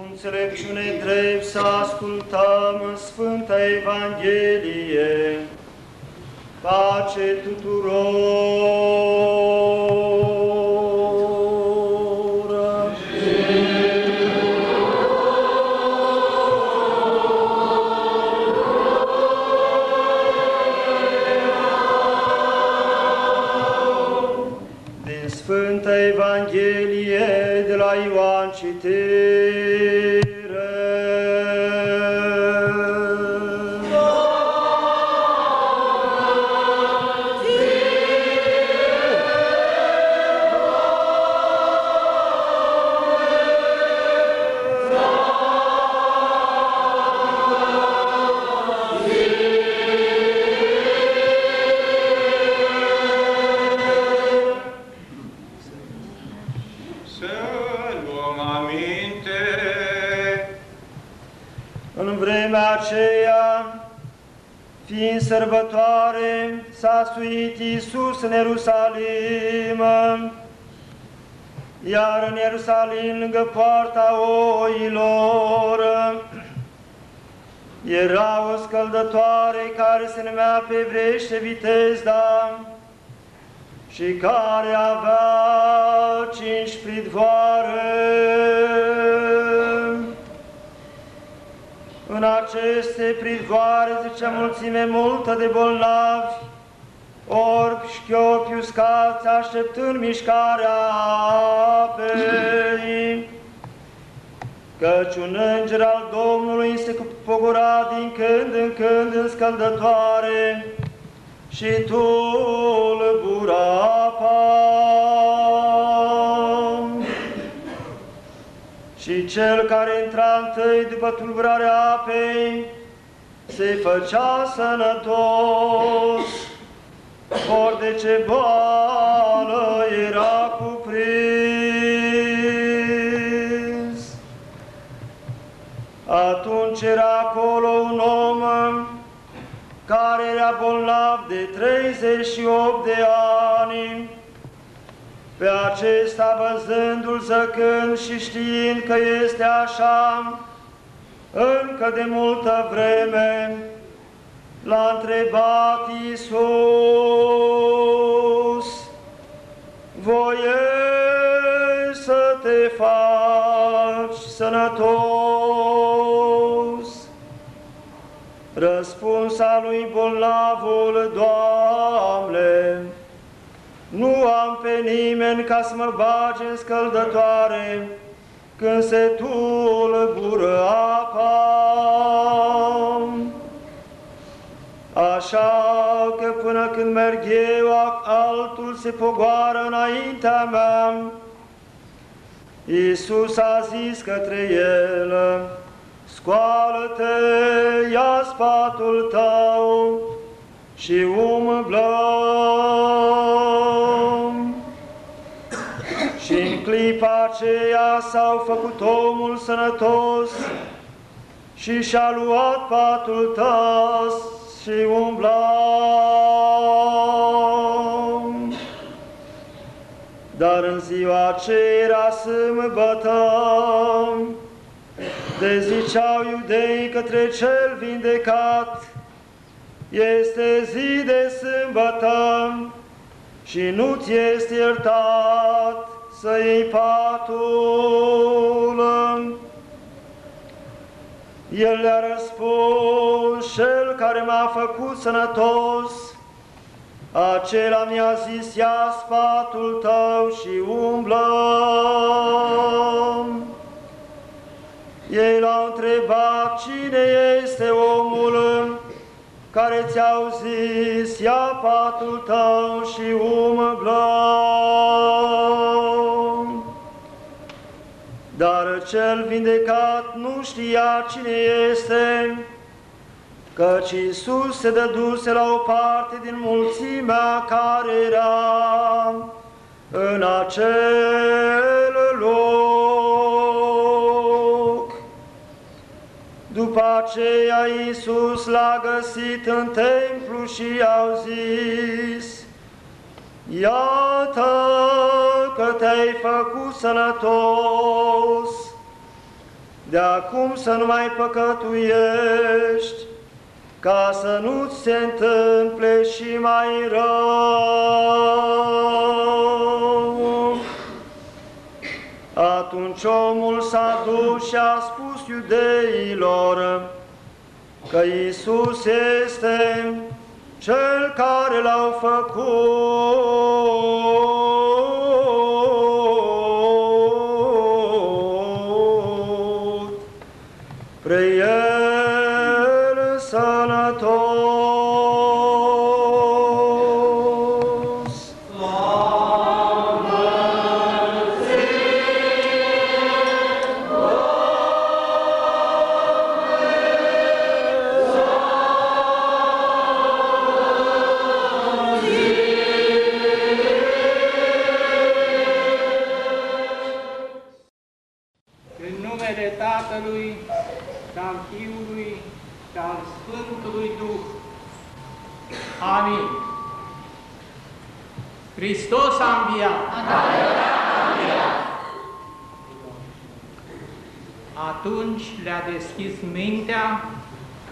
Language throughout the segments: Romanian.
cu înțelepciune drept să ascultăm Sfânta Evanghelie. Pace tuturor! Sărbătoare, s-a suit Iisus în Ierusalim, iar în Ierusalim, lângă poarta oilor, era o scăldătoare care se numea pe evreiește Vitezda și care avea cinci pridvoare. În aceste pridvoare zicea mulțime multă de bolnavi, orbi, șchiopi, uscați, așteptând mișcarea apei. Căci un înger al Domnului se pogora din când în când în scăldătoare și tulbura apa. Și cel care intra întâi după tulburarea apei se făcea sănătos, ori de ce boală era cuprins. Atunci era acolo un om care era bolnav de 38 de ani. Pe acesta văzându-l zăcând și știind că este așa, încă de multă vreme, l-a întrebat Iisus, voiesc să te faci sănătos? Răspunsa lui bolnavul, Doamne, nu am pe nimeni ca să mă bage în scăldătoare când se tulbură apa. Așa că până când merg eu, altul se pogoară înaintea mea. Iisus a zis către el, Scoală-te, ia spatul tău și umblă. Și în clipa aceea s-au făcut omul sănătos și și-a luat patul tău și umbla. Dar în ziua aceea era sâmbătă, de ziceau iudei către cel vindecat, este zi de sâmbătă și nu ți este iertat să iei patul. El le-a răspuns, cel care m-a făcut sănătos, acela mi-a zis, ia spatul tău și umblă. Ei l-au întrebat, cine este omul care ți-au zis, ia patul tău și umblă. Dar cel vindecat nu știa cine este, căci Iisus se dăduse la o parte din mulțimea care era în acel loc. După aceea Iisus l-a găsit în templu și i-au zis, Iată că te-ai făcut sănătos, de acum să nu mai păcătuiești, ca să nu-ți se întâmple și mai rău. Atunci omul s-a dus și a spus iudeilor că Iisus este cel care l-au făcut. A înviat. Atunci le-a deschis mintea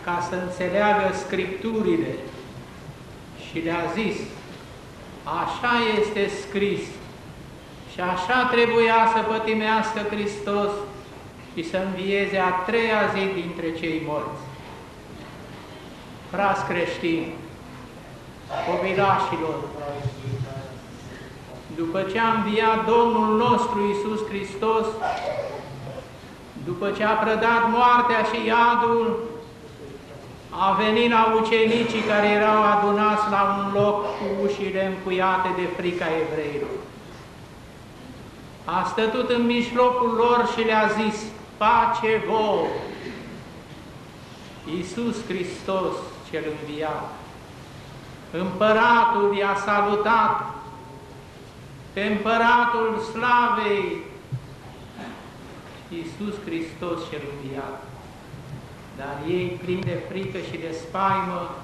ca să înțeleagă Scripturile și le-a zis, așa este scris și așa trebuia să pătimească Hristos și să învieze a treia zi dintre cei morți. Frați creștini, copilașilor, după ce a înviat Domnul nostru Iisus Hristos, după ce a prădat moartea și iadul, a venit la ucenicii care erau adunați la un loc cu ușile încuiate de frica evreilor. A stătut în mijlocul lor și le-a zis, pace vouă! Iisus Hristos cel înviat, împăratul i-a salutat, pe împăratul slavei, Iisus Hristos cel înviat. Dar ei, plini de frică și de spaimă,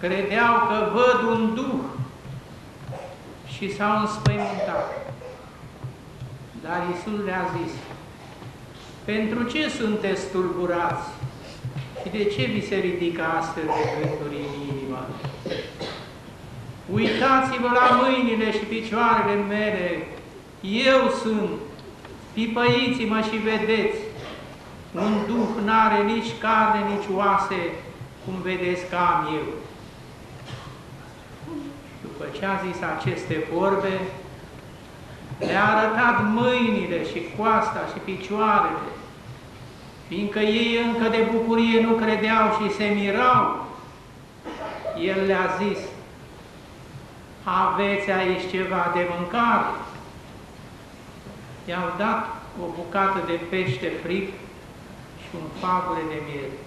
credeau că văd un duh și s-au înspăimântat. Dar Iisus le-a zis, pentru ce sunteți tulburați și de ce vi se ridică astfel de gânduri în inimă? Uitați-vă la mâinile și picioarele mele, eu sunt, pipăiți-mă și vedeți, un duh n-are nici carne, nici oase, cum vedeți că am eu. După ce a zis aceste vorbe, le-a arătat mâinile și coasta și picioarele, fiindcă ei încă de bucurie nu credeau și se mirau, el le-a zis, aveți aici ceva de mâncare? I-au dat o bucată de pește fric și un fagure de miere.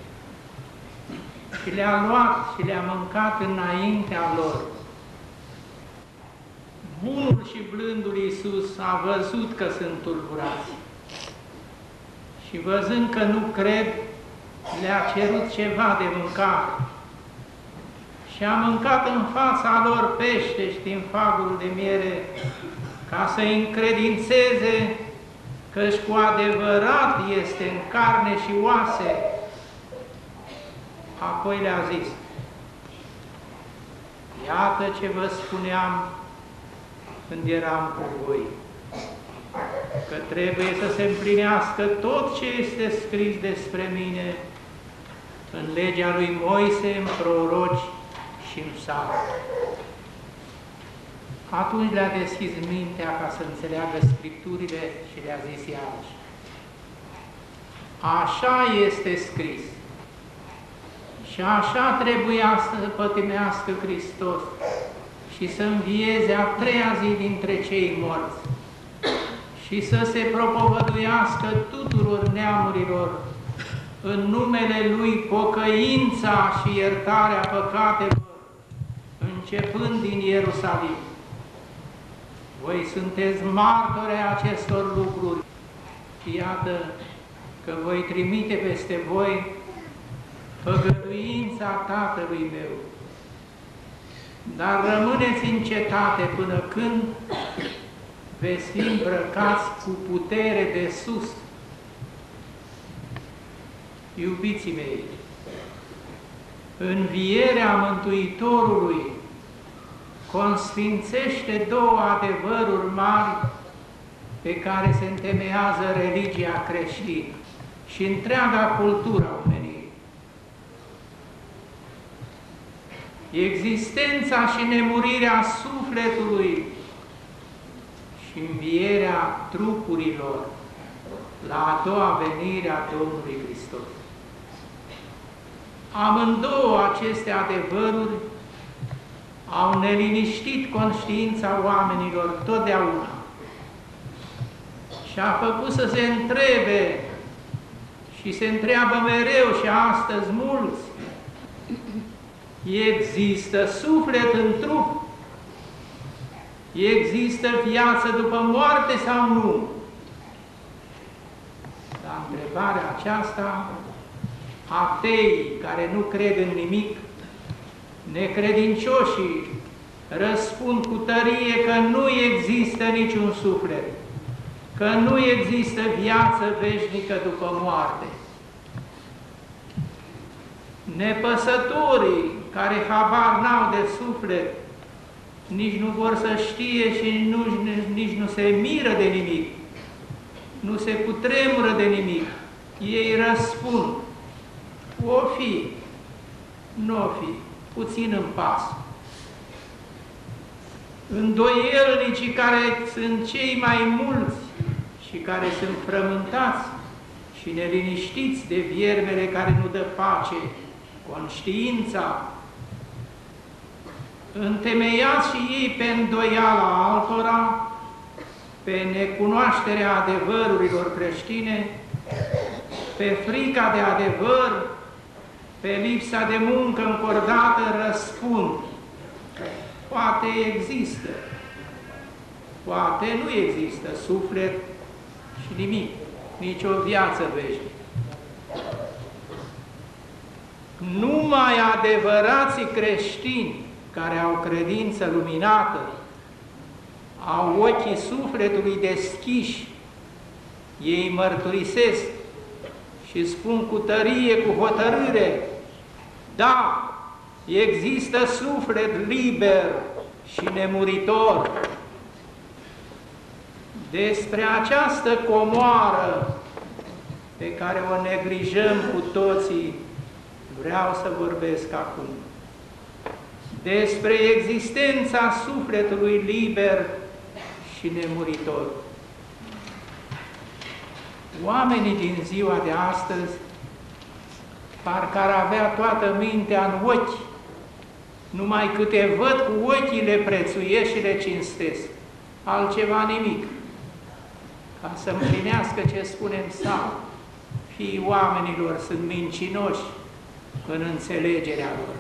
Și le-a luat și le-a mâncat înaintea lor. Bunul și blândul Iisus a văzut că sunt tulburați și văzând că nu cred, le-a cerut ceva de mâncare și a mâncat în fața lor pește și din fagul de miere ca să încredințeze că cu adevărat este în carne și oase. Apoi le-a zis, iată ce vă spuneam când eram cu voi, că trebuie să se împlinească tot ce este scris despre mine în legea lui Moise, în proroci și în psalm. Atunci le-a deschis mintea ca să înțeleagă Scripturile și le-a zis iarăși. Așa este scris. Și așa trebuia să pătimească Hristos și să învieze a treia zi dintre cei morți și să se propovăduiască tuturor neamurilor în numele Lui pocăința și iertarea păcatelor, începând din Ierusalim. Voi sunteți martori acestor lucruri și iată că voi trimite peste voi făgăduința Tatălui meu. Dar rămâneți în cetate până când veți fi îmbrăcați cu putere de sus. Iubiții mei, învierea Mântuitorului consfințește două adevăruri mari pe care se întemeiază religia creștină și întreaga cultură a omenirii. Existența și nemurirea sufletului și învierea trupurilor la a doua venire a Domnului Hristos. Amândouă aceste adevăruri au neliniștit conștiința oamenilor totdeauna și a făcut să se întrebe și se întreabă mereu și astăzi mulți, există suflet în trup? Există viață după moarte sau nu? La întrebarea aceasta, ateii care nu cred în nimic, necredincioșii răspund cu tărie că nu există niciun suflet, că nu există viață veșnică după moarte. Nepăsătorii care habar n-au de suflet, nici nu vor să știe și nu, nici nu se miră de nimic, nu se cutremură de nimic. Ei răspund, o fi, nu o fi, puțin în pas. Îndoielnicii care sunt cei mai mulți și care sunt frământați și neliniștiți de viermele care nu dă pace, conștiința, întemeiați și ei pe îndoiala altora, pe necunoașterea adevărurilor creștine, pe frica de adevăr, pe lipsa de muncă încordată răspund. Poate există, poate nu există suflet și nimic, nici o viață veșnică. Numai adevărații creștini care au credință luminată, au ochii sufletului deschiși, ei mărturisesc și spun cu tărie, cu hotărâre, da, există suflet liber și nemuritor. Despre această comoară pe care o neglijăm cu toții, vreau să vorbesc acum. Despre existența sufletului liber și nemuritor. Oamenii din ziua de astăzi parcă ar avea toată mintea în ochi, numai câte văd cu ochii le prețuiesc și le cinstesc, altceva nimic, ca să împlinească ce spunem sau. Fii oamenilor sunt mincinoși în înțelegerea lor.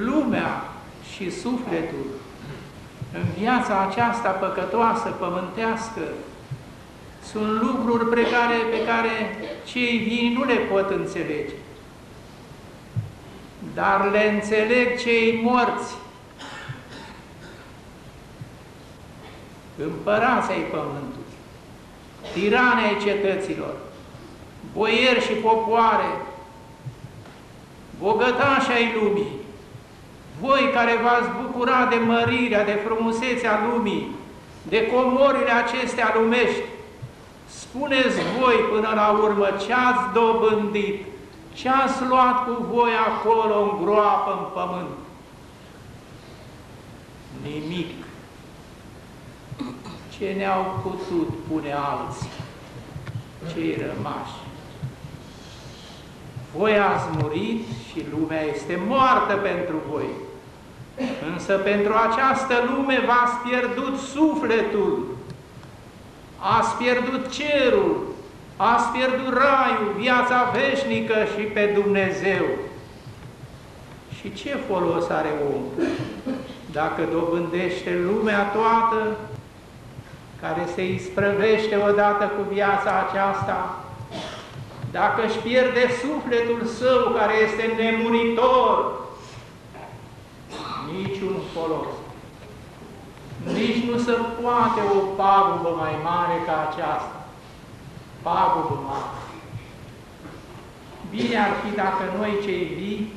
Lumea și sufletul în viața aceasta păcătoasă, pământească, sunt lucruri pe care, pe care cei vii nu le pot înțelege. Dar le înțeleg cei morți. Împărații ai pământului, tirane ai cetăților, boieri și popoare, bogătași ai lumii, voi care v-ați bucurat de mărirea, de frumusețea lumii, de comorile acestea lumești, Spuneți voi până la urmă ce ați dobândit, ce ați luat cu voi acolo în groapă, în pământ. Nimic. Ce ne-au putut pune alții, cei rămași. Voi ați murit și lumea este moartă pentru voi. Însă pentru această lume v-ați pierdut sufletul, ați pierdut cerul, ați pierdut raiul, viața veșnică și pe Dumnezeu. Și ce folos are omul dacă dobândește lumea toată, care se isprăvește odată cu viața aceasta, dacă își pierde sufletul său care este nemuritor, niciun folos nici nu se poate o pagubă mai mare ca aceasta. Pagubă mare. Bine ar fi dacă noi cei vii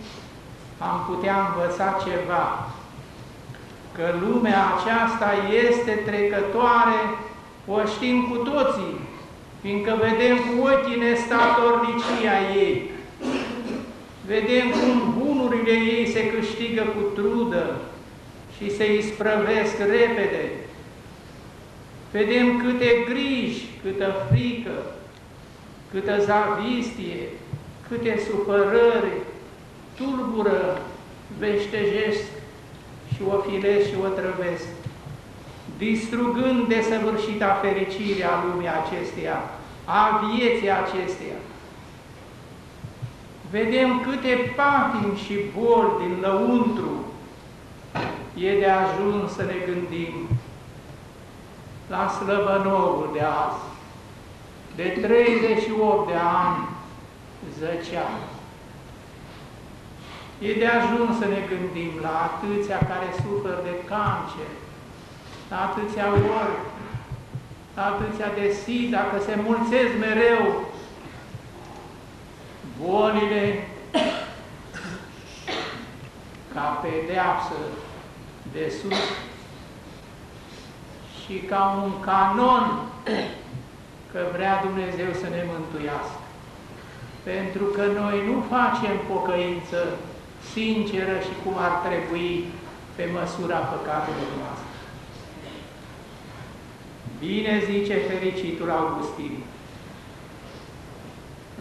am putea învăța ceva, că lumea aceasta este trecătoare, o știm cu toții, fiindcă vedem cu ochii nestatornicia ei, vedem cum bunurile ei se câștigă cu trudă și se isprăvesc repede, vedem câte griji, câtă frică, câtă zavistie, câte supărări tulbură, veștejesc și o filesc și o trăvesc, distrugând desăvârșita fericire a lumii acesteia, a vieții acesteia. Vedem câte patimi și boli din lăuntru e de ajuns să ne gândim la slăbănovul de azi, de 38 de ani zăcea. E de ajuns să ne gândim la atâția care suferă de cancer, la atâția ori, la atâția de sida, că se mulțesc mereu bolile ca pedeapsă de sus și ca un canon că vrea Dumnezeu să ne mântuiască. Pentru că noi nu facem pocăință sinceră și cum ar trebui pe măsura păcatelor noastre. Bine zice fericitul Augustin,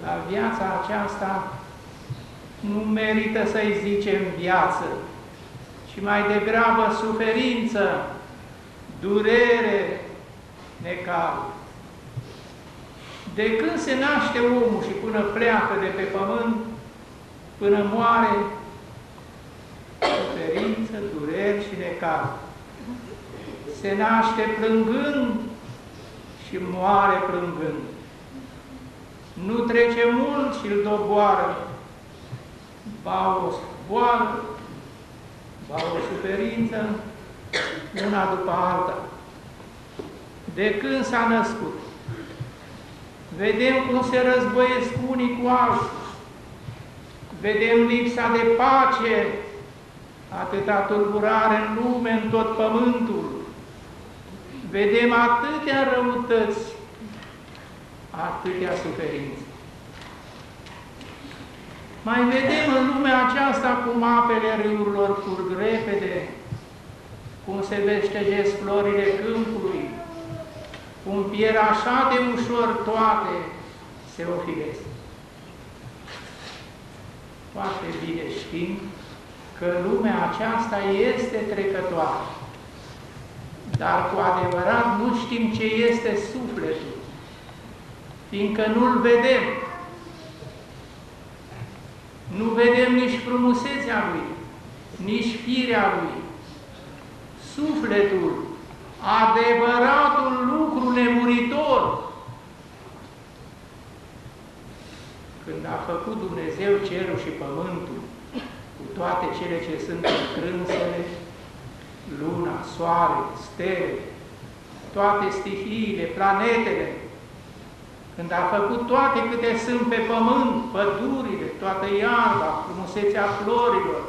la viața aceasta nu merită să-i zicem viață, ci mai degrabă suferință, durere, necal. De când se naște omul și până pleacă de pe pământ, până moare, suferință, dureri și necal. Se naște plângând și moare plângând. Nu trece mult și îl doboară, ba o boală, ba o suferință, una după alta. De când s-a născut, vedem cum se războiesc unii cu alții, vedem lipsa de pace atâta tulburare în lume, în tot pământul. Vedem atâtea răutăți, atâtea suferințe. Mai vedem în lumea aceasta cum apele râurilor curg repede, cum se veștegesc florile câmpului, cum pierd așa de ușor toate se ofilesc. Foarte bine știm că lumea aceasta este trecătoare. Dar cu adevărat nu știm ce este sufletul, fiindcă nu-l vedem. Nu vedem nici frumusețea lui, nici firea lui. Sufletul, adevăratul lucru nemuritor, când a făcut Dumnezeu cerul și pământul, toate cele ce sunt în crânsele, luna, soare, stele, toate stihiile, planetele, când a făcut toate câte sunt pe pământ, pădurile, toată iarba, frumusețea florilor,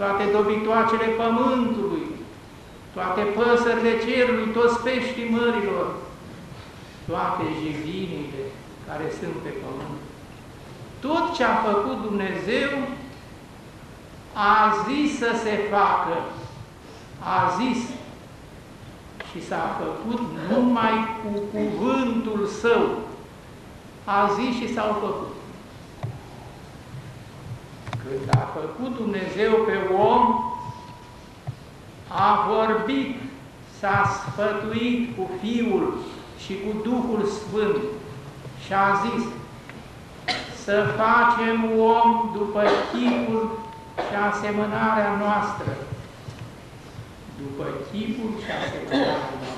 toate dobitoacele pământului, toate păsările cerului, toți peștii mărilor, toate jivinile care sunt pe pământ. Tot ce a făcut Dumnezeu a zis să se facă, a zis și s-a făcut numai cu cuvântul său. A zis și s-au făcut. Când a făcut Dumnezeu pe om, a vorbit, s-a sfătuit cu Fiul și cu Duhul Sfânt și a zis să facem om după chipul și asemănarea noastră, după chipul și asemănarea noastră.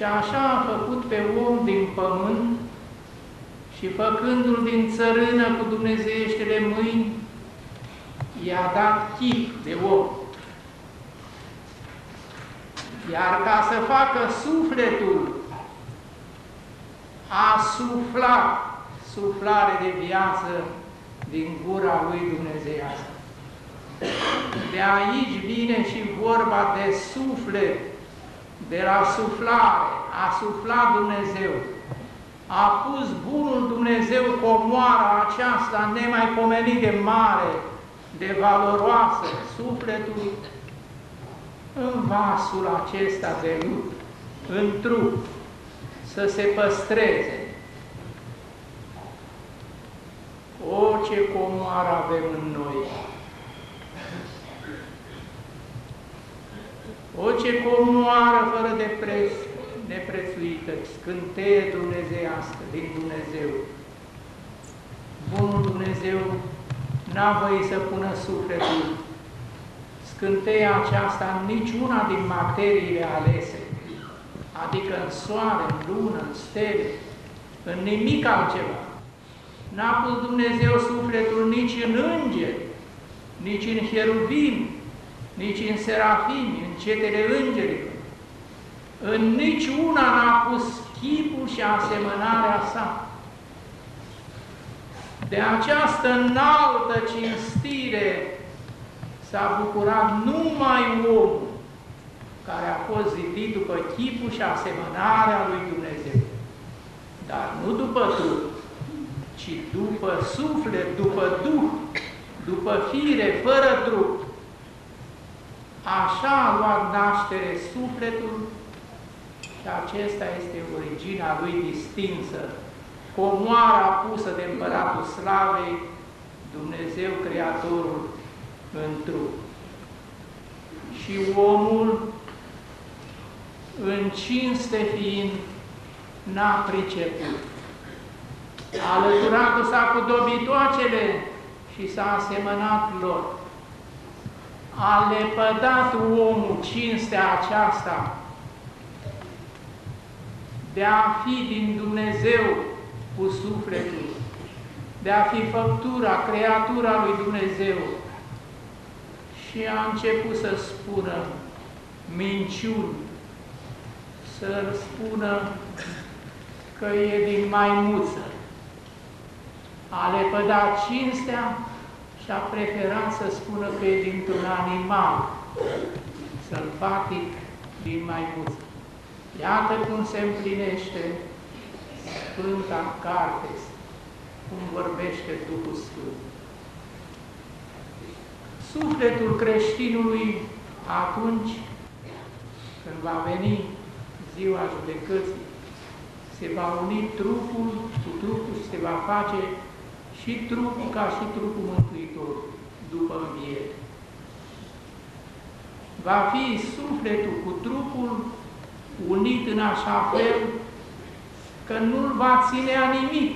Și așa a făcut pe om din pământ și făcându-l din țărână cu dumnezeieștele mâini, i-a dat chip de om. Iar ca să facă sufletul, a suflat suflare de viață din gura lui Dumnezeiască. De aici vine și vorba de suflet, de la suflare, a suflat Dumnezeu. A pus bunul Dumnezeu comoara aceasta nemaipomenit de mare, de valoroasă, sufletul în vasul acesta de lut, în trup, să se păstreze. O, ce comoară avem în noi! O, ce comoară fără de preț, neprețuită, scânteie dumnezeiască din Dumnezeu. Bunul Dumnezeu n-a voie să pună sufletul scânteia aceasta în niciuna din materiile alese, adică în soare, în lună, în stele, în nimic altceva. N-a pus Dumnezeu sufletul nici în îngeri, nici în cherubim, nici în serafimi, în cetele îngerilor. În nici una n-a pus chipul și asemănarea sa. De această înaltă cinstire s-a bucurat numai omul care a fost zidit după chipul și asemănarea lui Dumnezeu. Dar nu după trup, ci după suflet, după Duh, după fire, fără trup. Așa a luat naștere sufletul și acesta este originea lui distinsă, comoara pusă de Împăratul Slavei, Dumnezeu Creatorul în trup. Și omul, în cinste fiind, n-a priceput. Alăturatul s-a cu dobitoacele și s-a asemănat lor. A lepădat omul cinstea aceasta de a fi din Dumnezeu cu sufletul, de a fi făptura, creatura lui Dumnezeu, și a început să spună minciuni, să spună că e din maimuță. A lepădat cinstea și a preferat să spună că e dintr-un animal sălbatic din maimuță. Iată cum se împlinește Sfânta Carte, cum vorbește Duhul Sfânt sufletul creștinului atunci când va veni ziua judecății, se va uni trupul cu trupul și se va face și trupul ca și trupul Mântuitor după înviere. Va fi sufletul cu trupul unit în așa fel că nu-l va ținea nimic,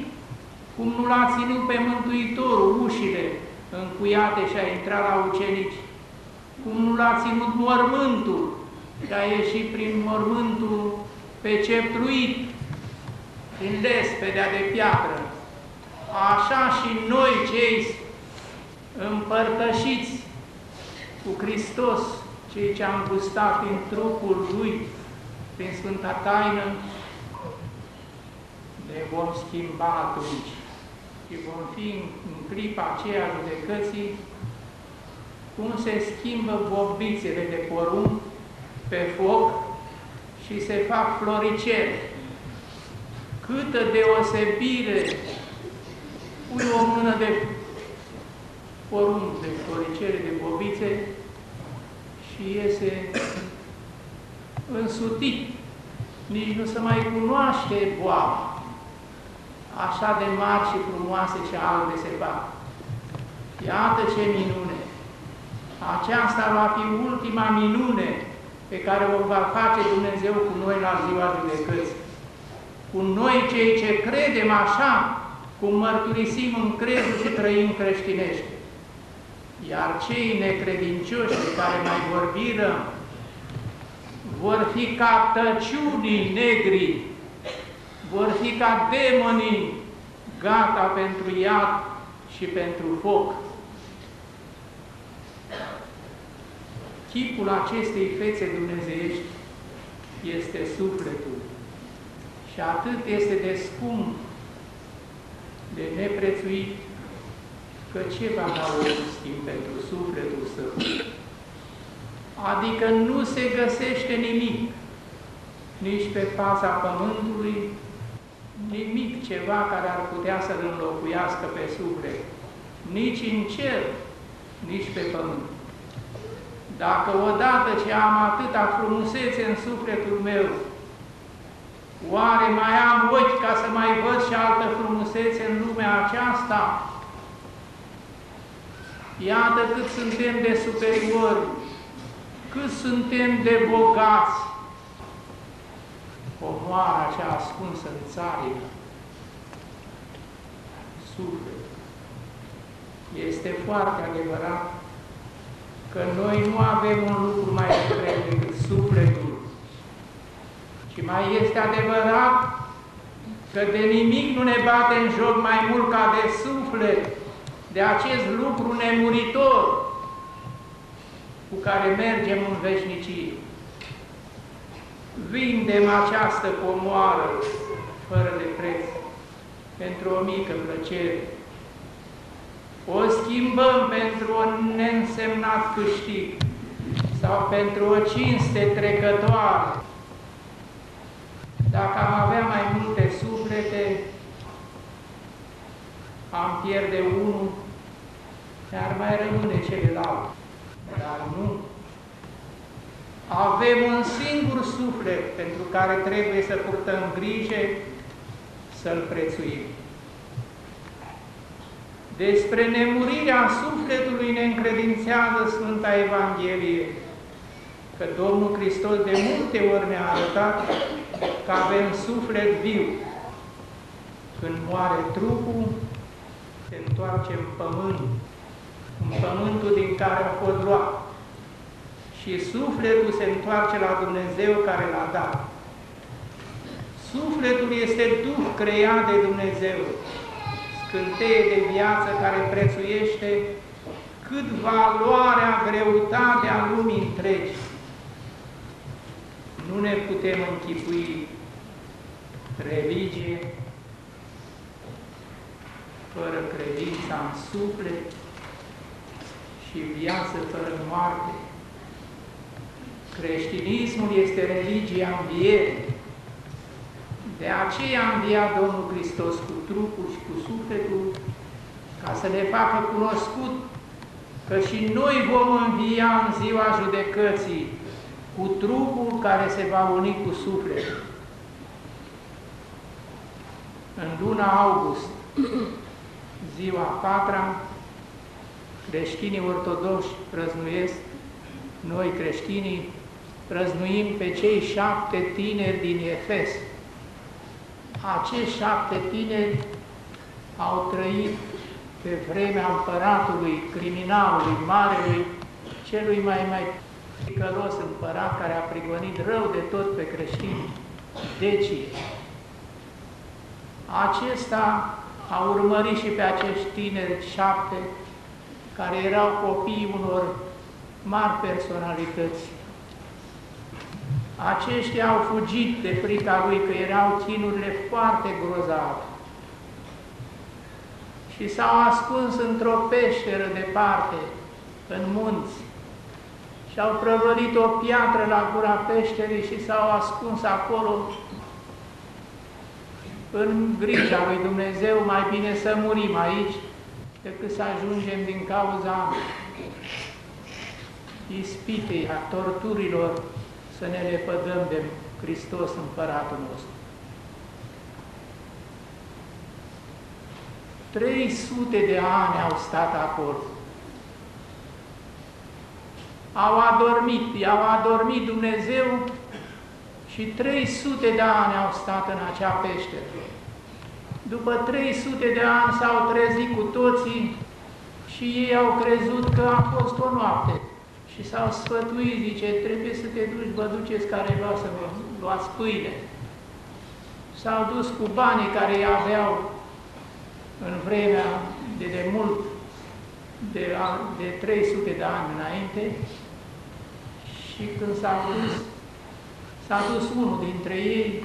cum nu l-a ținut pe Mântuitorul ușile încuiate și a intrat la ucenici, cum nu l-a ținut mormântul și a ieșit prin mormântul ceptruit, prin lespedea de piatră. Așa și noi cei împărtășiți cu Hristos, cei ce am gustat din trupul Lui, prin Sfânta Taină, ne vom schimba atunci și vom fi în clipa aceea judecății cum se schimbă bobițele de porumb pe foc și se fac floricele. Câtă deosebire pui o mână de porumb, de floricele, de bobițe și iese însutit. Nici nu se mai cunoaște boaba așa de mari și frumoase și albe se fac. Iată ce minune! Aceasta va fi ultima minune pe care o va face Dumnezeu cu noi la ziua judecății. Cu noi cei ce credem așa, cum mărturisim în crezul și trăim creștinește. Iar cei necredincioși pe care mai vorbiră vor fi ca tăciunii negri vor fi ca demonii gata pentru iad și pentru foc. Chipul acestei fețe dumnezeiești este sufletul și atât este de scump de neprețuit, că ce va da Augustin pentru sufletul său? Adică nu se găsește nimic, nici pe fața pământului, nimic ceva care ar putea să-l înlocuiască pe suflet, nici în cer, nici pe pământ. Dacă odată ce am atâta frumusețe în sufletul meu, oare mai am ochi ca să mai văd și altă frumusețe în lumea aceasta? Iată cât suntem de superiori, cât suntem de bogați. Omoara cea ascunsă în țarină, suflet. Este foarte adevărat că noi nu avem un lucru mai suprem decât sufletul. Și mai este adevărat că de nimic nu ne bate în joc mai mult ca de suflet, de acest lucru nemuritor cu care mergem în veșnicie. Vindem această comoară fără de preț pentru o mică plăcere o schimbăm pentru un neînsemnat câștig sau pentru o cinste trecătoare. Dacă am avea mai multe suflete, am pierde unul, dar mai rămâne celălalt. Dar nu. Avem un singur suflet pentru care trebuie să purtăm grijă să-l prețuim. Despre nemurirea sufletului ne încredințează Sfânta Evanghelie, că Domnul Hristos de multe ori ne-a arătat că avem suflet viu. Când moare trupul, se întoarce în pământ, în pământul din care a fost luat. Și sufletul se întoarce la Dumnezeu care l-a dat. Sufletul este Duh creat de Dumnezeu, scânteie de viață care prețuiește cât valoarea, greutatea lumii întregi. Nu ne putem închipui religie fără credința în suflet și viață fără moarte. Creștinismul este religia învierii. De aceea a înviat Domnul Hristos cu trupul și cu sufletul, ca să ne facă cunoscut că și noi vom învia în ziua judecății cu trupul care se va uni cu sufletul. În luna august, ziua patra, creștinii ortodoși răznuiesc, noi creștinii răznuim pe cei șapte tineri din Efes, acești șapte tineri au trăit pe vremea împăratului, criminalului, marelui, celui mai mai ticălos împărat care a prigonit rău de tot pe creștini, Deci, Acesta a urmărit și pe acești tineri șapte, care erau copii unor mari personalități aceștia au fugit de frica lui, că erau chinurile foarte grozave. Și s-au ascuns într-o peșteră departe, în munți, și au prăvălit o piatră la gura peșterii și s-au ascuns acolo în grija lui Dumnezeu, mai bine să murim aici decât să ajungem din cauza ispitei, a torturilor să ne lepădăm de Hristos Împăratul nostru. 300 de ani au stat acolo. Au adormit, i-au adormit Dumnezeu și 300 de ani au stat în acea peșteră. După 300 de ani s-au trezit cu toții și ei au crezut că a fost o noapte și s-au sfătuit, zice, trebuie să te duci, vă duceți careva să vă luați pâine. S-au dus cu banii care îi aveau în vremea de demult, de, de 300 de ani înainte, și când s-a dus, s-a dus unul dintre ei,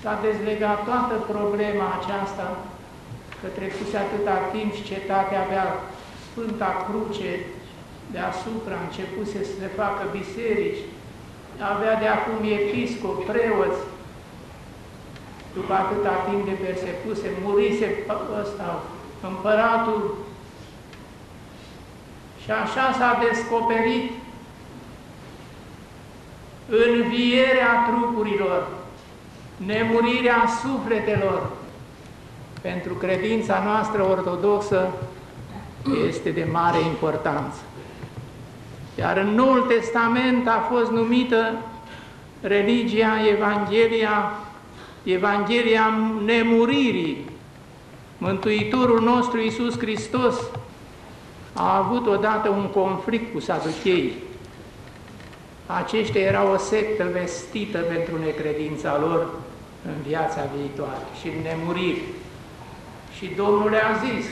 s-a dezlegat toată problema aceasta că trecuse atâta timp și cetatea avea Sfânta Cruce deasupra, începuse să se facă biserici, avea de acum episcop, preoți, după atâta timp de persecuse, murise ăsta, împăratul, și așa s-a descoperit învierea trupurilor, nemurirea sufletelor, pentru credința noastră ortodoxă este de mare importanță. Iar în Noul Testament a fost numită religia, Evanghelia, Evanghelia nemuririi. Mântuitorul nostru Iisus Hristos a avut odată un conflict cu saducheii. Aceștia erau o sectă vestită pentru necredința lor în viața viitoare și în nemurire. Și Domnul le-a zis,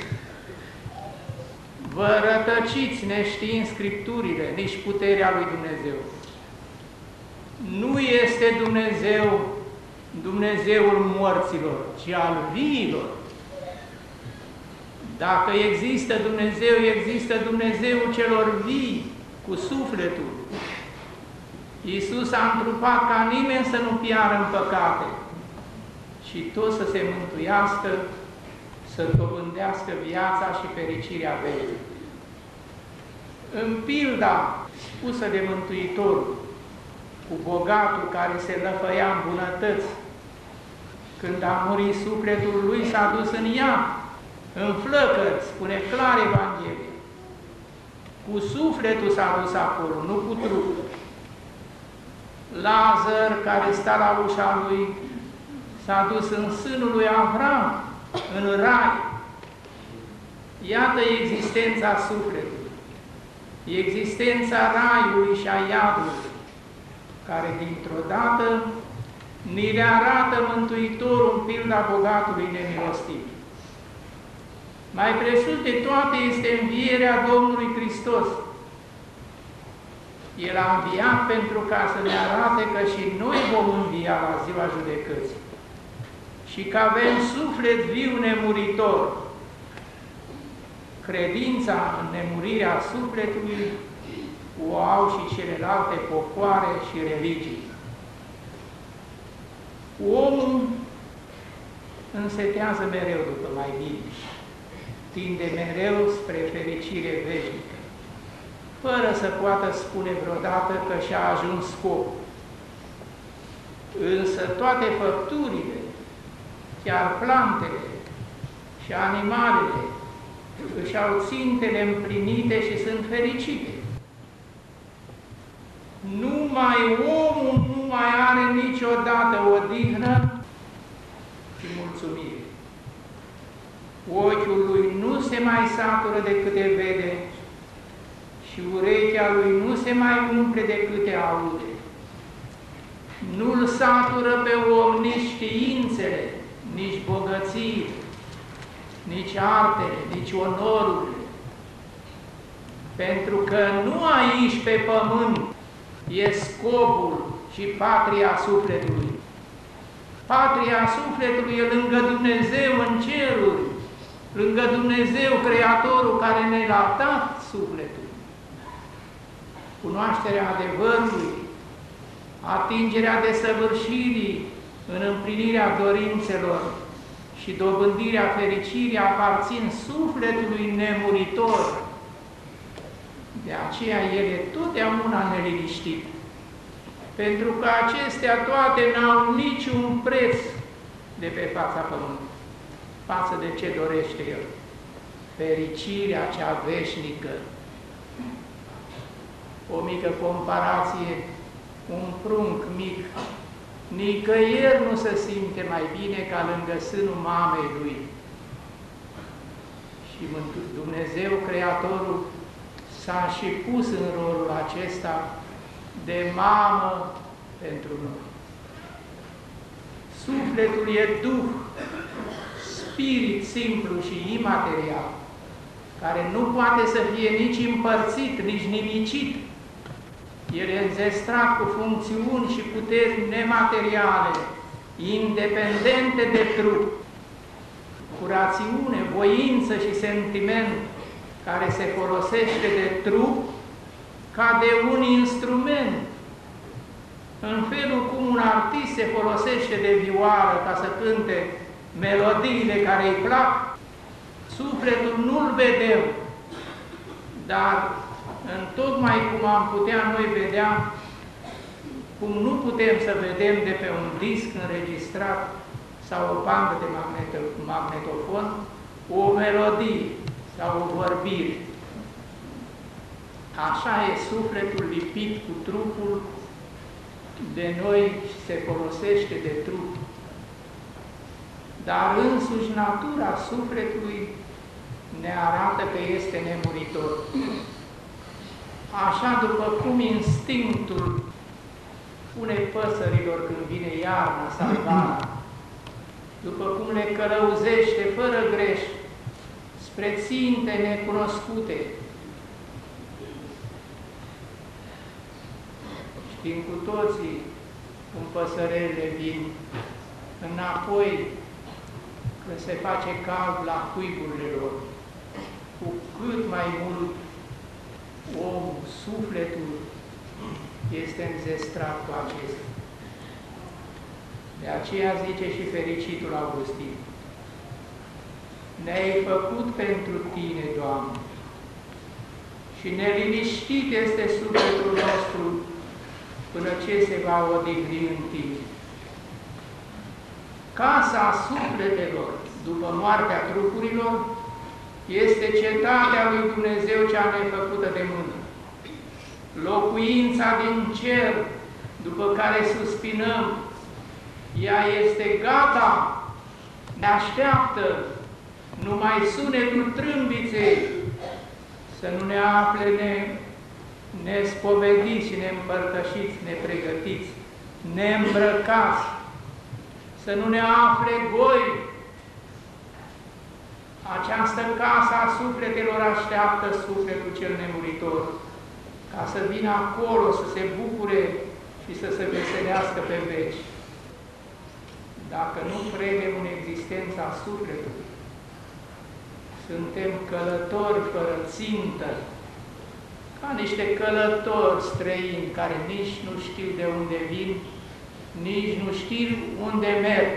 vă rătăciți neștiind Scripturile, nici puterea lui Dumnezeu. Nu este Dumnezeu Dumnezeul morților, ci al viilor. Dacă există Dumnezeu, există Dumnezeul celor vii, cu sufletul. Iisus a întrupat ca nimeni să nu piară în păcate, și tot să se mântuiască, să dobândească viața și fericirea verii. În pilda spusă de Mântuitorul, cu bogatul care se lăfăia în bunătăți, când a murit sufletul lui, s-a dus în ea, în flăcări, spune clar Evanghelie. Cu sufletul s-a dus acolo, nu cu trupul. Lazar, care sta la ușa lui, s-a dus în sânul lui Avram, în rai. Iată existența sufletului, existența raiului și a iadului, care dintr-o dată ni le arată Mântuitorul în pilda bogatului nemilostiv. Mai presus de toate este învierea Domnului Hristos. El a înviat pentru ca să ne arate că și noi vom învia la ziua judecății și că avem suflet viu nemuritor. Credința în nemurirea sufletului o au și celelalte popoare și religii. Omul însetează mereu după mai bine, tinde mereu spre fericire veșnică, fără să poată spune vreodată că și-a ajuns scop. Însă toate făpturile, chiar plantele și animalele, își au țintele împlinite și sunt fericite. Numai omul nu mai are niciodată odihnă și mulțumire. Ochiul lui nu se mai satură de câte vede și urechea lui nu se mai umple de câte aude. Nu-l satură pe om nici științele, nici bogățiile, nici artele, nici onorurile. Pentru că nu aici pe pământ e scopul și patria sufletului. Patria sufletului e lângă Dumnezeu în ceruri, lângă Dumnezeu, Creatorul care ne-a dat sufletul. Cunoașterea adevărului, atingerea desăvârșirii în împlinirea dorințelor și dobândirea fericirii aparțin sufletului nemuritor, de aceea el e totdeauna neliniștit. Pentru că acestea toate n-au niciun preț de pe fața pământului, față de ce dorește el. Fericirea cea veșnică. O mică comparație, un prunc mic, nicăieri nu se simte mai bine ca lângă sânul mamei lui. Și Dumnezeu, Creatorul, s-a și pus în rolul acesta de mamă pentru noi. Sufletul e Duh, spirit simplu și imaterial, care nu poate să fie nici împărțit, nici nimicit. El e înzestrat cu funcțiuni și puteri nemateriale, independente de trup. curațiune, voință și sentiment care se folosește de trup ca de un instrument. În felul cum un artist se folosește de vioară ca să cânte melodiile care îi plac, sufletul nu-l vedem, dar în tocmai cum am putea noi vedea, cum nu putem să vedem de pe un disc înregistrat sau o bandă de magnetofon, o melodie sau o vorbire. Așa e sufletul lipit cu trupul de noi și se folosește de trup. Dar însuși natura sufletului ne arată că este nemuritor. Așa după cum instinctul pune păsărilor când vine iarna sau vara, după cum le călăuzește fără greș spre ținte necunoscute. Știm cu toții cum păsărele vin înapoi când se face cald la cuiburile lor, cu cât mai mult om, sufletul este înzestrat cu acestea. De aceea zice și fericitul Augustin, Ne-ai făcut pentru Tine, Doamne, și neliniștit este sufletul nostru până ce se va odihni în Tine. Casa sufletelor, după moartea trupurilor, este cetatea lui Dumnezeu cea nefăcută de mână. Locuința din cer, după care suspinăm, ea este gata, ne așteaptă, numai sunetul trâmbiței, să nu ne afle ne, nespovediți și neîmpărtășiți, nepregătiți, neîmbrăcați, să nu ne afle goi. Această casă a sufletelor așteaptă sufletul cel nemuritor, ca să vină acolo, să se bucure și să se veselească pe veci. Dacă nu credem în existența sufletului, suntem călători fără țintă, ca niște călători străini care nici nu știu de unde vin, nici nu știu unde merg.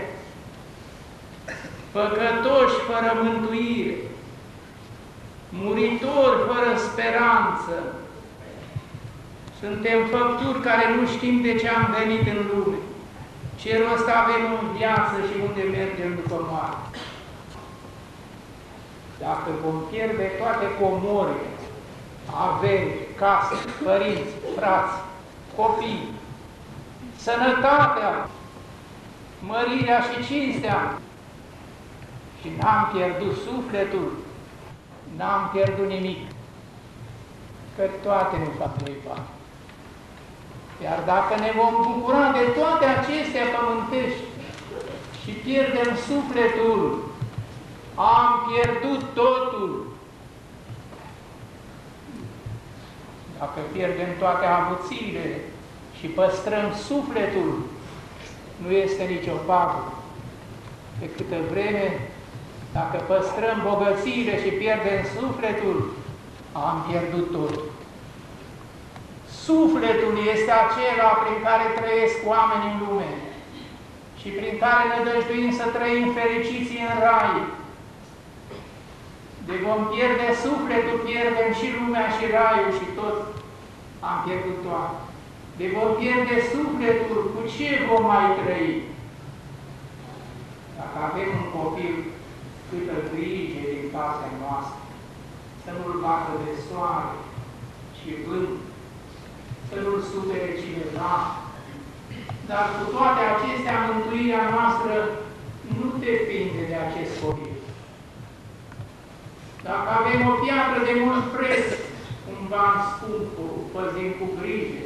Păcătoși fără mântuire, muritori fără speranță, suntem făpturi care nu știm de ce am venit în lume. Ce rost avem în viață și unde mergem după moarte. Dacă vom pierde toate comorile, avem case, părinți, frați, copii, sănătatea, mărirea și cinstea, și n-am pierdut sufletul, n-am pierdut nimic, că toate nu fac noi bani. Iar dacă ne vom bucura de toate acestea pământești și pierdem sufletul, am pierdut totul. Dacă pierdem toate avuțiile și păstrăm sufletul, nu este nicio pagă. Pe câtă vreme, dacă păstrăm bogățiile și pierdem sufletul, am pierdut totul. Sufletul este acela prin care trăiesc oamenii în lume și prin care ne dăjduim să trăim fericiți în rai. De vom pierde sufletul, pierdem și lumea și raiul și tot am pierdut toate. De vom pierde sufletul, cu ce vom mai trăi? Dacă avem un copil câtă grijă din partea noastră, să nu-l bată de soare și vânt, să nu-l supere cineva. Dar cu toate acestea, mântuirea noastră nu depinde de acest copil. Dacă avem o piatră de mult preț, un ban scump, o păzim cu grijă,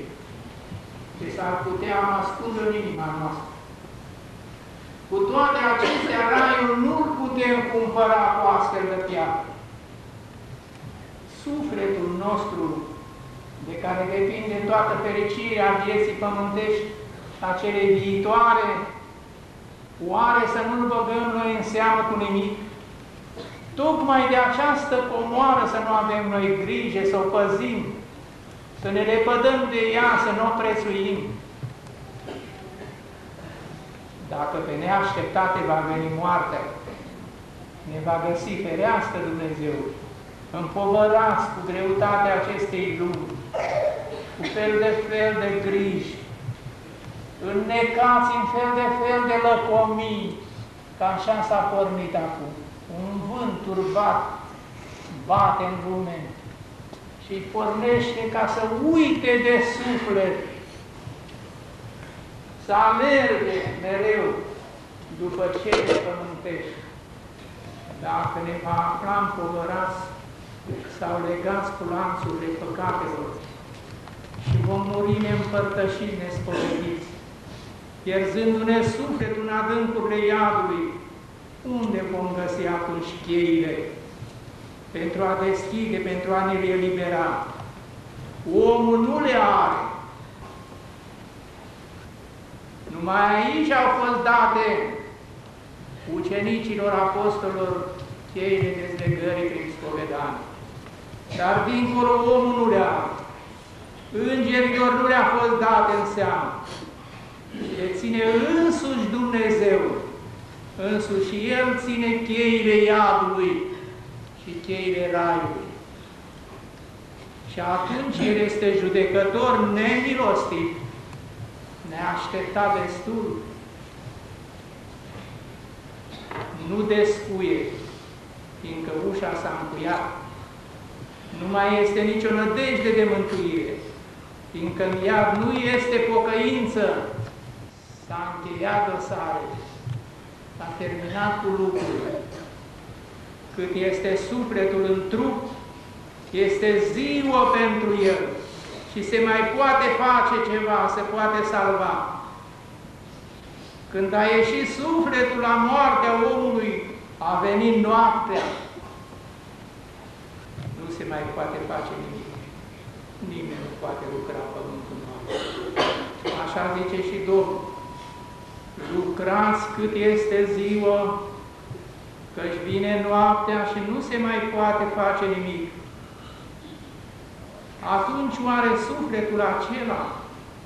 ce s-ar putea ascunde în inima noastră. Cu toate acestea, raiul nu-l putem cumpăra cu astfel de piatră. Sufletul nostru de care depinde toată fericirea vieții pământești, a cele viitoare, oare să nu-l băgăm noi în seamă cu nimic? Tocmai de această comoară să nu avem noi grijă, să o păzim, să ne lepădăm de ea, să nu o prețuim. Dacă pe neașteptate va veni moartea, ne va găsi ferească Dumnezeu, împovărați cu greutatea acestei lumi, cu fel de fel de griji, înnecați în fel de fel de lăcomii, ca așa s-a pornit acum. Un vânt turbat bate în lume și pornește ca să uite de suflet, să alerge mereu după cele pământești. Dacă ne va afla împovărați sau legați cu lanțurile păcatelor și vom muri neîmpărtășiți, nespovediți, pierzându-ne sufletul în adâncurile iadului, unde vom găsi atunci cheile pentru a deschide, pentru a ne elibera? Omul nu le are. Numai aici au fost date ucenicilor apostolilor cheile dezlegării prin spovedanie. Dar dincolo omul nu le are. Îngerilor nu le-a fost date în seamă. Le ține însuși Dumnezeu. Însuși El ține cheile iadului și cheile raiului. Și atunci El este judecător nemilostiv, neașteptat destul, nu descuie, fiindcă ușa s-a încuiat. Nu mai este nicio nădejde de mântuire, fiindcă în iad nu este pocăință. S-a încheiat dosarul, s-a terminat cu lucrurile. Cât este sufletul în trup, este ziua pentru el și se mai poate face ceva, se poate salva. Când a ieșit sufletul la moartea omului, a venit noaptea. Nu se mai poate face nimic. Nimeni nu poate lucra pământul noapte. Așa zice și Domnul. Lucrați cât este ziua, căci vine noaptea și nu se mai poate face nimic. Atunci oare sufletul acela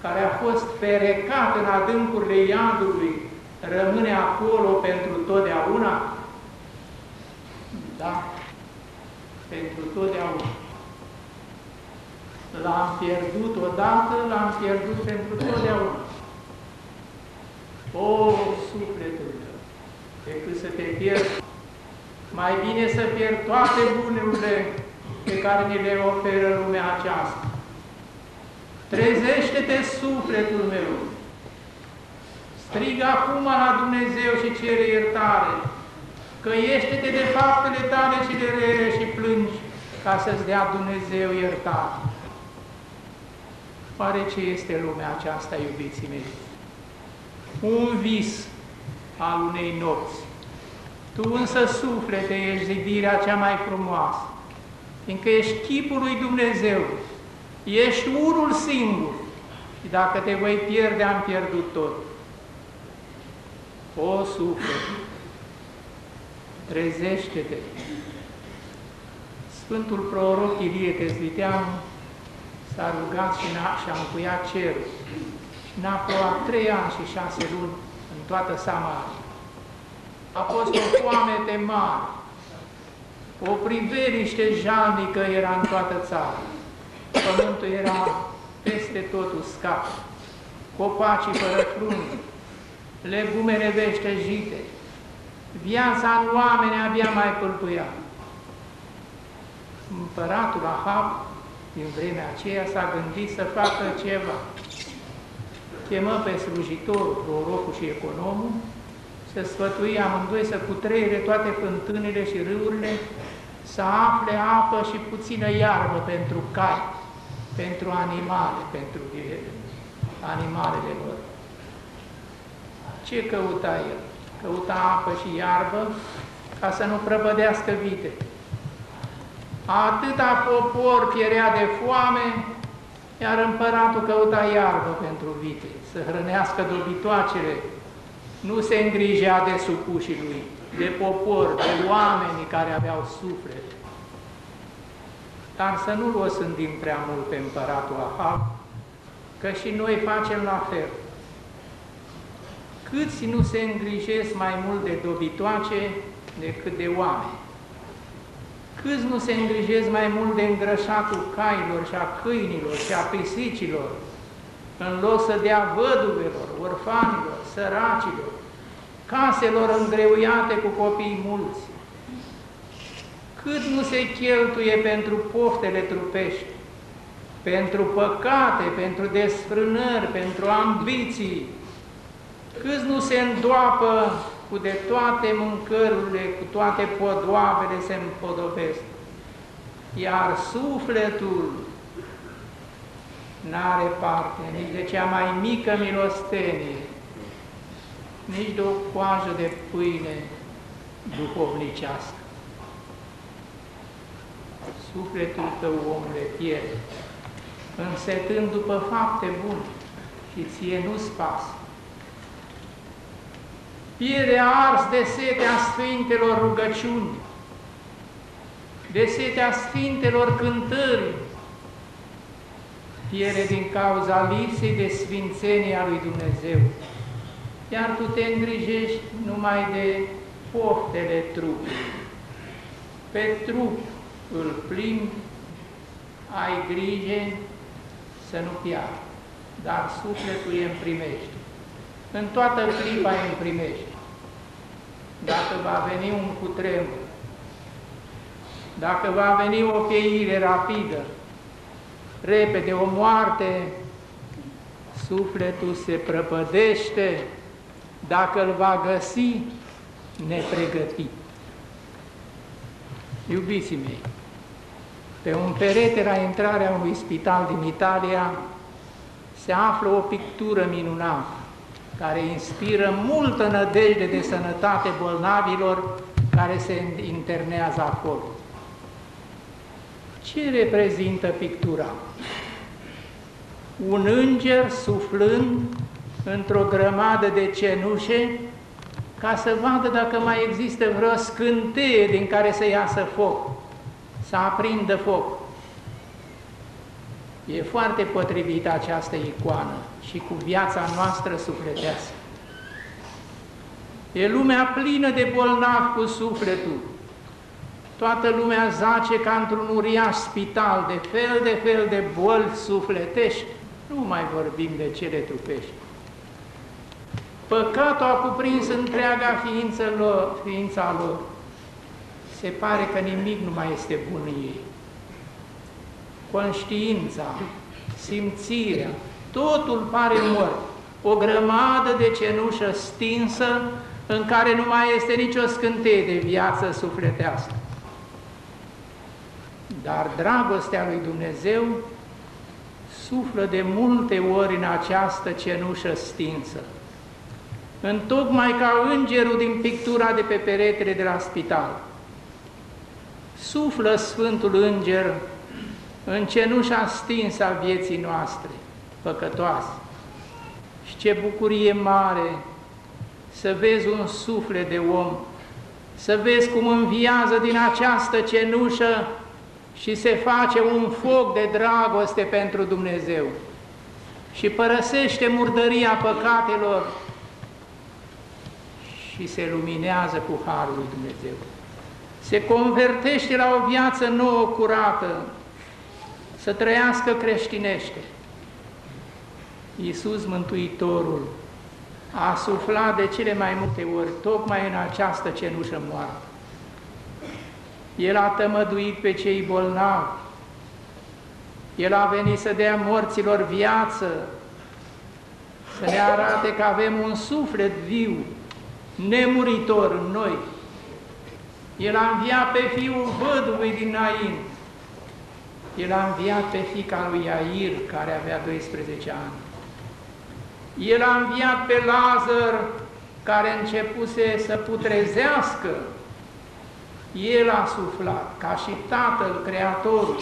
care a fost perecat în adâncurile iadului, rămâne acolo pentru totdeauna? Da, pentru totdeauna. L-am pierdut odată, l-am pierdut pentru totdeauna. O, sufletul meu, decât să te pierzi, mai bine să pierd toate bunurile pe care ni le oferă lumea aceasta Trezește-te sufletul meu! Strigă acum la Dumnezeu și cere iertare, că ește-te de faptele tale și de rele și plângi, ca să-ți dea Dumnezeu iertare. Pare ce este lumea aceasta, iubiții mei? Un vis al unei nopți. Tu însă, suflete, ești zidirea cea mai frumoasă, fiindcă ești chipul lui Dumnezeu, Ești unul singur și dacă te voi pierde, am pierdut tot. O suflet, trezește-te! Sfântul proroc Ilie Tezliteanu s-a rugat și, și-a încuiat cerul și n-a plouat trei ani și șase luni în toată Samaria. A fost o foamete mare, o priveliște jalnică era în toată țara pământul era peste tot uscat, copacii fără frunze, legumele veștejite, viața în oameni abia mai pâlpâia. Împăratul Ahab, din vremea aceea, s-a gândit să facă ceva. Chemă pe slujitorul, prorocul și economul, să sfătui amândoi să cutreiere toate fântânile și râurile, să afle apă și puțină iarbă pentru cai pentru animale, pentru animalele lor. Ce căuta el? Căuta apă și iarbă ca să nu prăbădească vite. Atâta popor pierea de foame, iar împăratul căuta iarbă pentru vite, să hrănească dobitoacele nu se îngrijea de supușii lui, de popor, de oamenii care aveau suflet. Dar să nu-l osândim prea mult pe împăratul Ahab, că și noi facem la fel. Câți nu se îngrijesc mai mult de dobitoace decât de oameni? Câți nu se îngrijesc mai mult de îngrășatul cailor și a câinilor și a pisicilor, în loc să dea văduvelor, orfanilor, săracilor, caselor îngreuiate cu copii mulți? Cât nu se cheltuie pentru poftele trupești, pentru păcate, pentru desfrânări, pentru ambiții, câți nu se îndoapă cu de toate mâncărurile, cu toate podoabele se împodobesc. Iar sufletul n-are parte nici de cea mai mică milostenie, nici de o coajă de pâine duhovnicească. Sufletul tău, omule, pierde, însetând după fapte bune și ție nu-ți pasă piele ars de setea Sfintelor rugăciuni, de setea Sfintelor cântări, piele din cauza lipsei de sfințenia lui Dumnezeu, iar tu te îngrijești numai de poftele trupului. Pe trup îl plimbi, ai grijă să nu piară, dar sufletul îi primești. În toată clipa îi primești dacă va veni un cutremur, dacă va veni o cheire rapidă, repede, o moarte, sufletul se prăpădește dacă îl va găsi nepregătit. Iubiții mei, pe un perete la intrarea unui spital din Italia se află o pictură minunată care inspiră multă nădejde de sănătate bolnavilor care se internează acolo. Ce reprezintă pictura? Un înger suflând într-o grămadă de cenușe ca să vadă dacă mai există vreo scânteie din care să iasă foc, să aprindă foc. E foarte potrivită această icoană și cu viața noastră sufletească. E lumea plină de bolnavi cu sufletul. Toată lumea zace ca într-un uriaș spital de fel de fel de boli sufletești. Nu mai vorbim de cele trupești. Păcatul a cuprins întreaga ființă lor, ființa lor. Se pare că nimic nu mai este bun în ei. Conștiința, simțirea, totul pare mort. O grămadă de cenușă stinsă în care nu mai este nicio scânteie de viață sufletească. Dar dragostea lui Dumnezeu suflă de multe ori în această cenușă stinsă. Întocmai ca îngerul din pictura de pe peretele de la spital. Suflă Sfântul Înger în cenușa stinsă a vieții noastre păcătoasă. Și ce bucurie mare să vezi un suflet de om, să vezi cum înviază din această cenușă și se face un foc de dragoste pentru Dumnezeu și părăsește murdăria păcatelor și se luminează cu Harul lui Dumnezeu. Se convertește la o viață nouă, curată, să trăiască creștinește. Iisus Mântuitorul a suflat de cele mai multe ori, tocmai în această cenușă moartă. El a tămăduit pe cei bolnavi, El a venit să dea morților viață, să ne arate că avem un suflet viu, nemuritor în noi. El a înviat pe fiul văduvei din Nain, El a înviat pe fica lui Iair, care avea 12 ani. El a înviat pe Lazar, care începuse să putrezească. El a suflat, ca și Tatăl, Creatorul,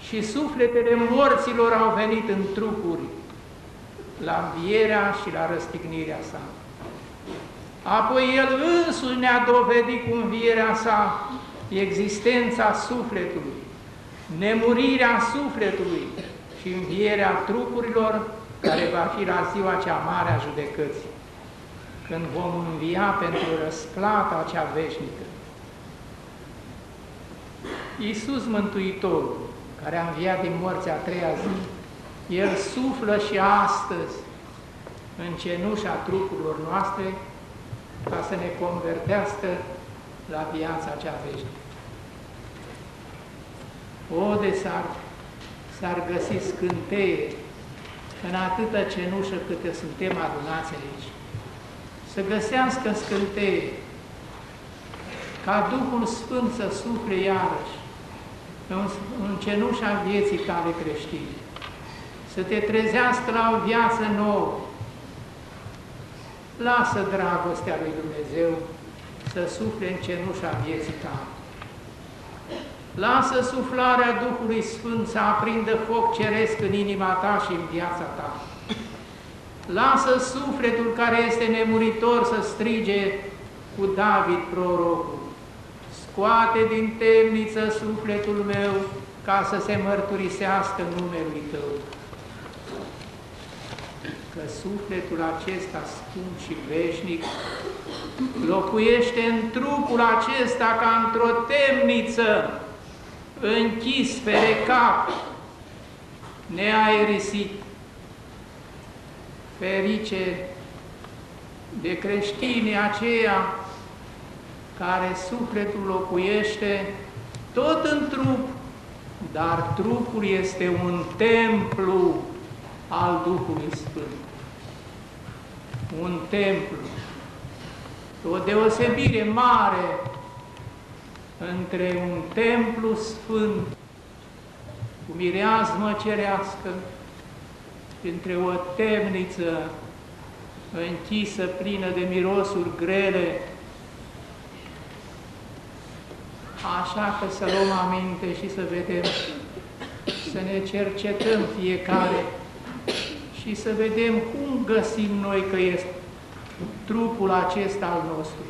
și sufletele morților au venit în trupuri la învierea și la răstignirea sa. Apoi El însuși ne-a dovedit cu învierea sa existența sufletului, nemurirea sufletului și învierea trupurilor care va fi la ziua cea mare a judecății, când vom învia pentru răsplata cea veșnică. Iisus Mântuitorul, care a înviat din morți a treia zi, El suflă și astăzi în cenușa trupurilor noastre ca să ne convertească la viața cea veșnică. O, de s-ar, s-ar găsi scânteie în atâta cenușă câte suntem adunați aici. Să găsească scânteie ca Duhul Sfânt să sufle iarăși în, în cenușa vieții tale creștine, să te trezească la o viață nouă. Lasă dragostea lui Dumnezeu să sufle în cenușa vieții tale. Lasă suflarea Duhului Sfânt să aprindă foc ceresc în inima ta și în viața ta. Lasă sufletul care este nemuritor să strige cu David prorocul. Scoate din temniță sufletul meu ca să se mărturisească numelui Tău. Că sufletul acesta scump și veșnic locuiește în trupul acesta ca într-o temniță, închis pe recap, neaerisit. Ferice de creștinii aceia care sufletul locuiește tot în trup, dar trupul este un templu al Duhului Sfânt. Un templu. O deosebire mare între un templu sfânt cu mireazmă cerească între o temniță închisă, plină de mirosuri grele, așa că să luăm aminte și să vedem, să ne cercetăm fiecare și să vedem cum găsim noi că este trupul acesta al nostru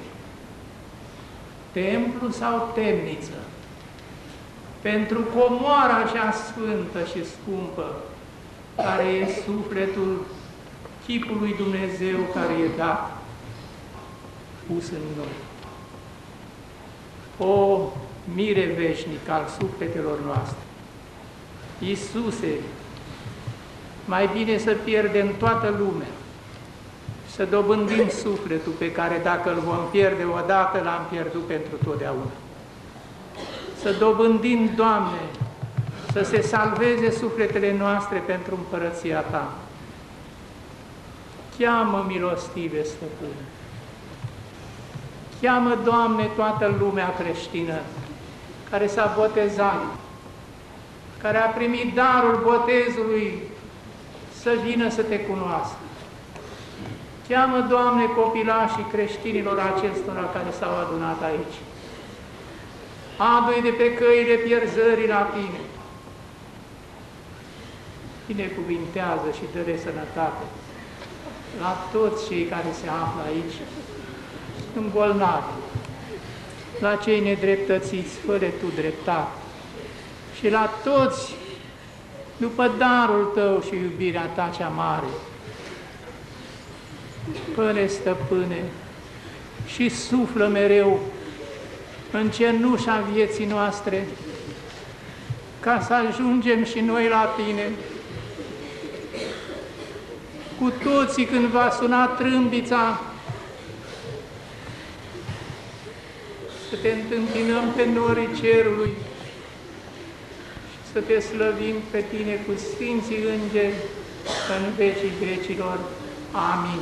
templu sau temniță, pentru comoara cea sfântă și scumpă, care e sufletul chipului Dumnezeu care e dat, pus în noi. O mire veșnic al sufletelor noastre. Iisuse, mai bine să pierdem toată lumea, să dobândim sufletul pe care dacă îl vom pierde odată, l-am pierdut pentru totdeauna. Să dobândim, Doamne, să se salveze sufletele noastre pentru împărăția Ta. Cheamă, milostive Stăpâne! Cheamă, Doamne, toată lumea creștină care s-a botezat, care a primit darul botezului să vină să Te cunoască. Cheamă, Doamne, copilașii creștinilor acestora care s-au adunat aici. Adu-i de pe căile pierzării la Tine. Binecuvintează și dă-le sănătate la toți cei care se află aici, în bolnavi, la cei nedreptățiți, fără Tu dreptate, și la toți, după darul Tău și iubirea Ta cea mare, Păre stăpâne, și suflă mereu în cenușa vieții noastre, ca să ajungem și noi la Tine. Cu toții când va suna trâmbița, să te întâmpinăm pe norii cerului și să te slăvim pe Tine cu Sfinții Îngeri în vecii vecilor. Amin.